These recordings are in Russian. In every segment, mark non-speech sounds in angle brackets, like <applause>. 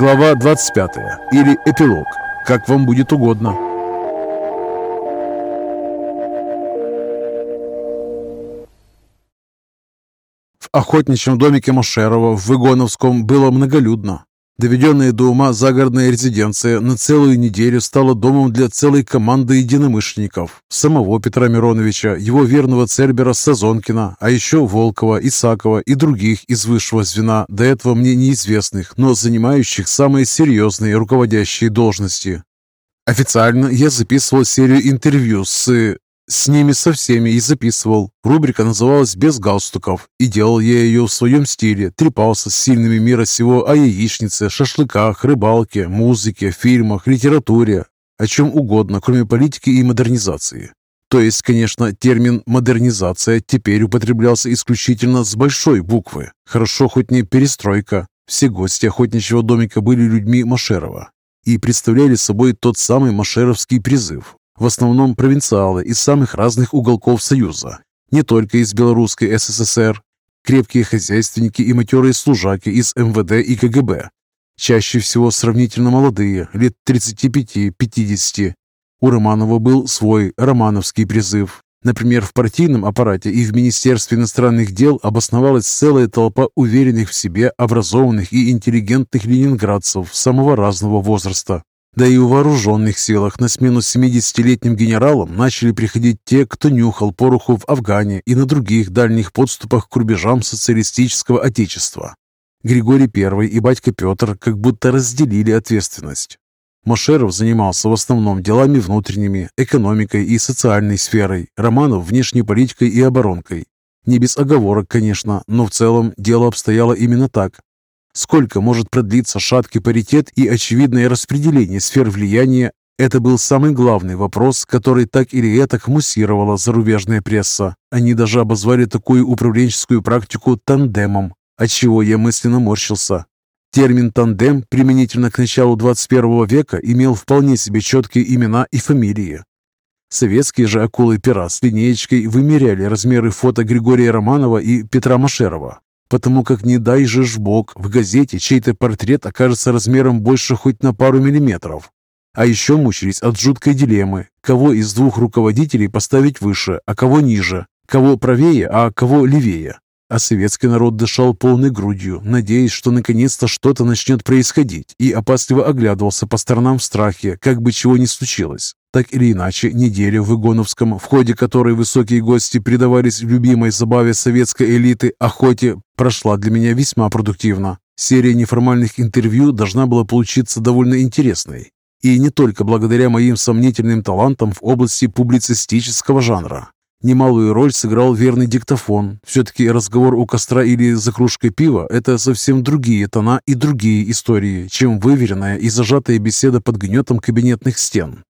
Глава 25 или эпилог, как вам будет угодно. В охотничьем домике Машерова в Выгоновском было многолюдно. Доведенная до ума загородная резиденция на целую неделю стала домом для целой команды единомышленников. Самого Петра Мироновича, его верного Цербера Сазонкина, а еще Волкова, Исакова и других из высшего звена, до этого мне неизвестных, но занимающих самые серьезные руководящие должности. Официально я записывал серию интервью с с ними со всеми и записывал. Рубрика называлась «Без галстуков», и делал я ее в своем стиле, трепался с сильными мира сего о яичнице, шашлыках, рыбалке, музыке, фильмах, литературе, о чем угодно, кроме политики и модернизации. То есть, конечно, термин «модернизация» теперь употреблялся исключительно с большой буквы. Хорошо хоть не перестройка. Все гости охотничьего домика были людьми Машерова и представляли собой тот самый машеровский призыв в основном провинциалы из самых разных уголков Союза, не только из Белорусской СССР, крепкие хозяйственники и матерые служаки из МВД и КГБ, чаще всего сравнительно молодые, лет 35-50. У Романова был свой романовский призыв. Например, в партийном аппарате и в Министерстве иностранных дел обосновалась целая толпа уверенных в себе, образованных и интеллигентных ленинградцев самого разного возраста. Да и у вооруженных силах на смену 70-летним генералам начали приходить те, кто нюхал пороху в Афгане и на других дальних подступах к рубежам социалистического отечества. Григорий I и батька Петр как будто разделили ответственность. Машеров занимался в основном делами внутренними, экономикой и социальной сферой, Романов – внешней политикой и оборонкой. Не без оговорок, конечно, но в целом дело обстояло именно так. Сколько может продлиться шаткий паритет и очевидное распределение сфер влияния это был самый главный вопрос, который так или этак муссировала зарубежная пресса. Они даже обозвали такую управленческую практику тандемом, от чего я мысленно морщился. Термин «тандем» применительно к началу 21 века имел вполне себе четкие имена и фамилии. Советские же акулы-пера с линеечкой вымеряли размеры фото Григория Романова и Петра Машерова потому как не дай же ж бог, в газете чей-то портрет окажется размером больше хоть на пару миллиметров. А еще мучились от жуткой дилеммы, кого из двух руководителей поставить выше, а кого ниже, кого правее, а кого левее. А советский народ дышал полной грудью, надеясь, что наконец-то что-то начнет происходить, и опасливо оглядывался по сторонам в страхе, как бы чего ни случилось. Так или иначе, неделя в Игоновском, в ходе которой высокие гости предавались любимой забаве советской элиты охоте, прошла для меня весьма продуктивно. Серия неформальных интервью должна была получиться довольно интересной. И не только благодаря моим сомнительным талантам в области публицистического жанра. Немалую роль сыграл верный диктофон. Все-таки разговор у костра или за кружкой пива – это совсем другие тона и другие истории, чем выверенная и зажатая беседа под гнетом кабинетных стен.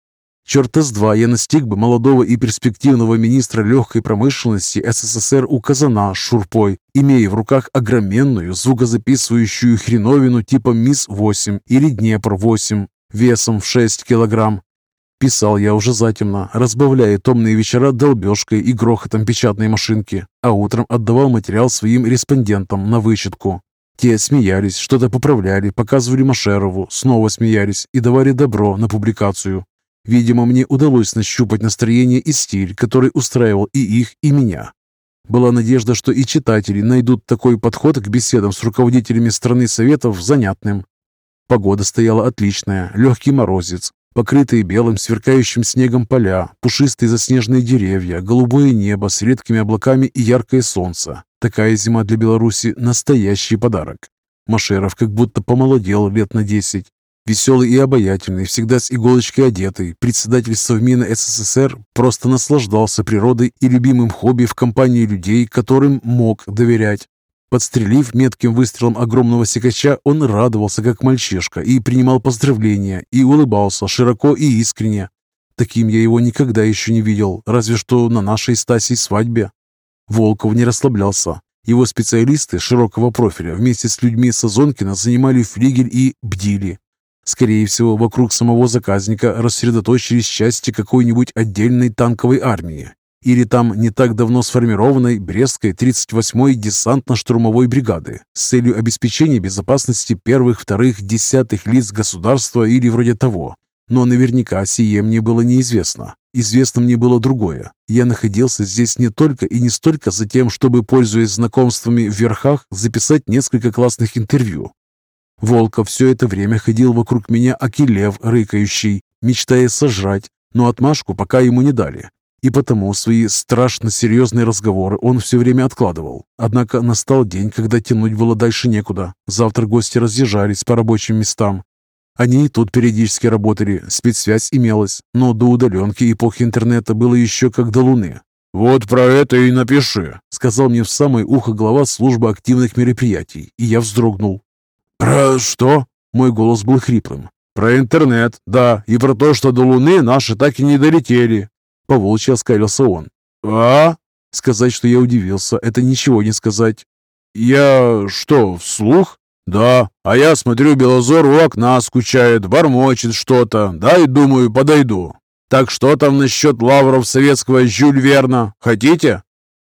Черта с два я настиг бы молодого и перспективного министра легкой промышленности СССР у Казана с Шурпой, имея в руках огроменную звукозаписывающую хреновину типа МИС-8 или Днепр-8 весом в 6 килограмм. Писал я уже затемно, разбавляя томные вечера долбежкой и грохотом печатной машинки, а утром отдавал материал своим респондентам на вычетку. Те смеялись, что-то поправляли, показывали Машерову, снова смеялись и давали добро на публикацию. Видимо, мне удалось нащупать настроение и стиль, который устраивал и их, и меня. Была надежда, что и читатели найдут такой подход к беседам с руководителями страны Советов занятным. Погода стояла отличная, легкий морозец, Покрытые белым сверкающим снегом поля, пушистые заснеженные деревья, голубое небо с редкими облаками и яркое солнце. Такая зима для Беларуси – настоящий подарок. Машеров как будто помолодел лет на десять. Веселый и обаятельный, всегда с иголочкой одетый, председатель Совмина СССР просто наслаждался природой и любимым хобби в компании людей, которым мог доверять. Подстрелив метким выстрелом огромного секача, он радовался, как мальчишка, и принимал поздравления, и улыбался широко и искренне. Таким я его никогда еще не видел, разве что на нашей Стасей свадьбе. Волков не расслаблялся. Его специалисты широкого профиля вместе с людьми Сазонкина занимали флигель и бдили. Скорее всего, вокруг самого заказника рассредоточились части какой-нибудь отдельной танковой армии Или там не так давно сформированной Брестской 38-й десантно-штурмовой бригады с целью обеспечения безопасности первых, вторых, десятых лиц государства или вроде того. Но наверняка сие мне было неизвестно. Известно мне было другое. Я находился здесь не только и не столько за тем, чтобы, пользуясь знакомствами в верхах, записать несколько классных интервью. Волков все это время ходил вокруг меня акилев, рыкающий, мечтая сожрать, но отмашку пока ему не дали. И потому свои страшно серьезные разговоры он все время откладывал. Однако настал день, когда тянуть было дальше некуда. Завтра гости разъезжались по рабочим местам. Они и тут периодически работали, спецсвязь имелась, но до удаленки эпохи интернета было еще как до луны. «Вот про это и напиши», — сказал мне в самое ухо глава службы активных мероприятий, и я вздрогнул. «Про что?» — мой голос был хриплым. «Про интернет, да, и про то, что до Луны наши так и не долетели. По волчьи оскалился он. «А?» Сказать, что я удивился, это ничего не сказать. «Я что, вслух?» «Да, а я смотрю, Белозор у окна скучает, бормочет что-то, да и думаю, подойду. Так что там насчет лавров советского Жюль Верна? Хотите?»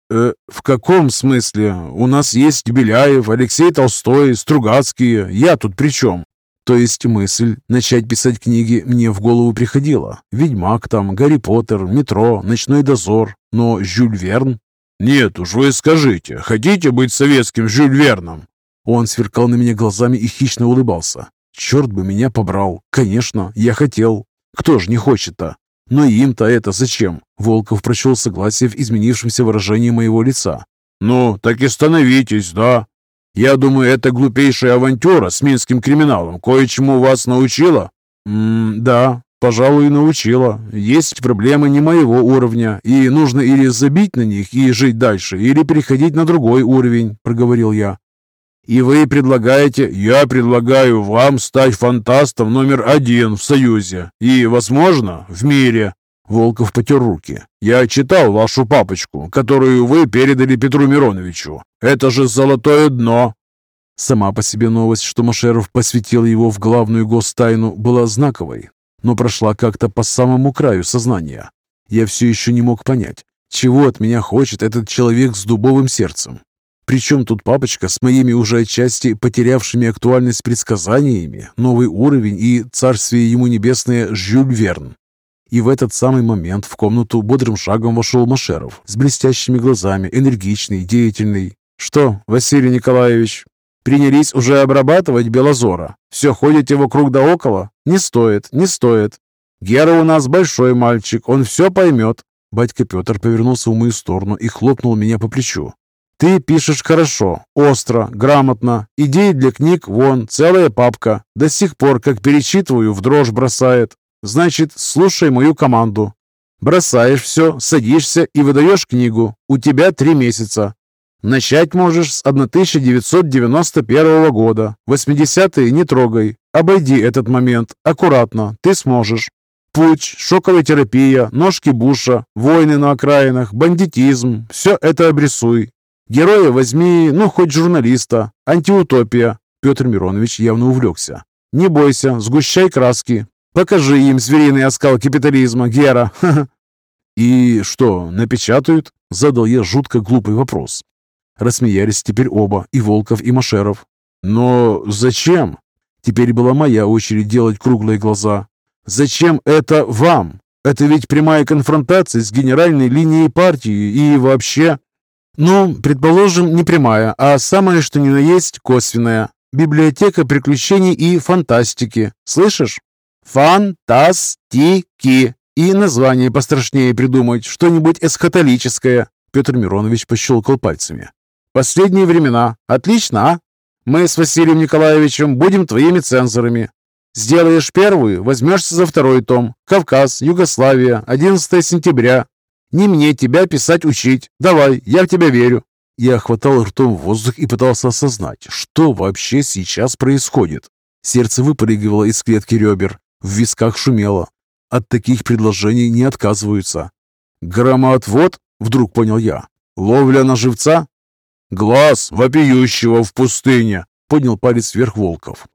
«Э, «В каком смысле? У нас есть Беляев, Алексей Толстой, Стругацкие. Я тут при чем?» То есть мысль начать писать книги мне в голову приходила. «Ведьмак» там, «Гарри Поттер», «Метро», «Ночной дозор». Но Жюль Верн? «Нет уж, вы скажите, хотите быть советским Жюль Верном?» Он сверкал на меня глазами и хищно улыбался. «Черт бы меня побрал! Конечно, я хотел! Кто же не хочет-то? Но им-то это зачем?» Волков прочел согласие в изменившемся выражении моего лица. «Ну, так и становитесь, да. Я думаю, эта глупейшая авантюра с минским криминалом кое-чему вас научила?» М «Да, пожалуй, научила. Есть проблемы не моего уровня, и нужно или забить на них и жить дальше, или переходить на другой уровень», — проговорил я. «И вы предлагаете...» «Я предлагаю вам стать фантастом номер один в Союзе и, возможно, в мире. Волков потер руки. «Я читал вашу папочку, которую вы передали Петру Мироновичу. Это же золотое дно!» Сама по себе новость, что Машеров посвятил его в главную гостайну, была знаковой, но прошла как-то по самому краю сознания. Я все еще не мог понять, чего от меня хочет этот человек с дубовым сердцем. Причем тут папочка с моими уже отчасти потерявшими актуальность предсказаниями, новый уровень и царствие ему небесное Жюль Верн. И в этот самый момент в комнату бодрым шагом вошел Машеров с блестящими глазами, энергичный, деятельный. «Что, Василий Николаевич, принялись уже обрабатывать Белозора? Все ходите вокруг да около? Не стоит, не стоит. Гера у нас большой мальчик, он все поймет». Батька Петр повернулся в мою сторону и хлопнул меня по плечу. «Ты пишешь хорошо, остро, грамотно. Идей для книг вон, целая папка. До сих пор, как перечитываю, в дрожь бросает. Значит, слушай мою команду. Бросаешь все, садишься и выдаешь книгу. У тебя три месяца. Начать можешь с 1991 года. 80-е не трогай. Обойди этот момент. Аккуратно. Ты сможешь. Путь, шоковая терапия, ножки Буша, войны на окраинах, бандитизм. Все это обрисуй. Героя возьми, ну, хоть журналиста. Антиутопия. Петр Миронович явно увлекся. Не бойся, сгущай краски. Покажи им звериный оскал капитализма, Гера. <laughs> И что, напечатают? Задал я жутко глупый вопрос. Рассмеялись теперь оба, и Волков, и Машеров. Но зачем? Теперь была моя очередь делать круглые глаза. Зачем это вам? Это ведь прямая конфронтация с генеральной линией партии и вообще... Ну, предположим, не прямая, а самое что ни на есть косвенная. Библиотека приключений и фантастики. Слышишь? Фантастики. И название пострашнее придумать, что-нибудь эсхатолическое. Петр Миронович пощелкал пальцами. Последние времена. Отлично, а? Мы с Василием Николаевичем будем твоими цензорами. Сделаешь первую, возьмешься за второй том. Кавказ, Югославия, 11 сентября. Не мне тебя писать учить. Давай, я в тебя верю. Я хватал ртом воздух и пытался осознать, что вообще сейчас происходит. Сердце выпрыгивало из клетки ребер. В висках шумело. От таких предложений не отказываются. «Громоотвод?» — вдруг понял я. «Ловля на живца?» «Глаз вопиющего в пустыне!» — поднял палец вверх Волков.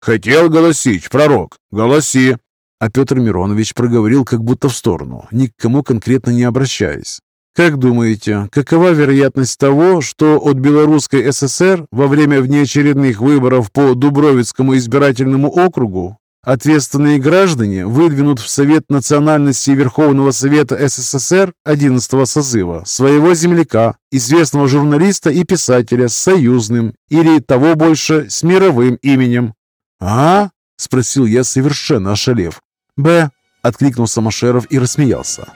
«Хотел голосить, пророк, голоси!» А Петр Миронович проговорил как будто в сторону, ни к кому конкретно не обращаясь. Как думаете, какова вероятность того, что от Белорусской ССР во время внеочередных выборов по Дубровицкому избирательному округу ответственные граждане выдвинут в Совет национальности Верховного Совета СССР 11 созыва своего земляка, известного журналиста и писателя с союзным или того больше с мировым именем? «А?» – спросил я, совершенно ошалев. «Б», – откликнулся Машеров и рассмеялся.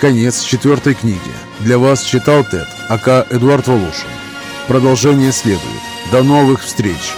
Конец четвертой книги. Для вас читал Тед, АК Эдуард Волошин. Продолжение следует. До новых встреч!